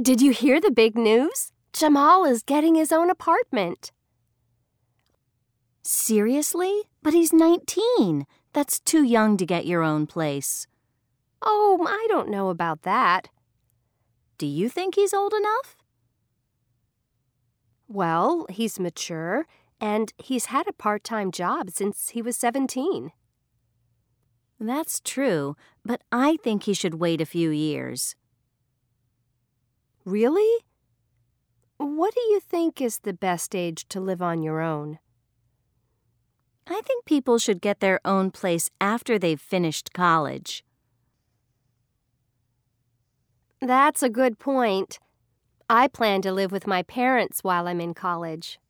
Did you hear the big news? Jamal is getting his own apartment. Seriously? But he's 19. That's too young to get your own place. Oh, I don't know about that. Do you think he's old enough? Well, he's mature, and he's had a part time job since he was 17. That's true, but I think he should wait a few years. Really? What do you think is the best age to live on your own? I think people should get their own place after they've finished college. That's a good point. I plan to live with my parents while I'm in college.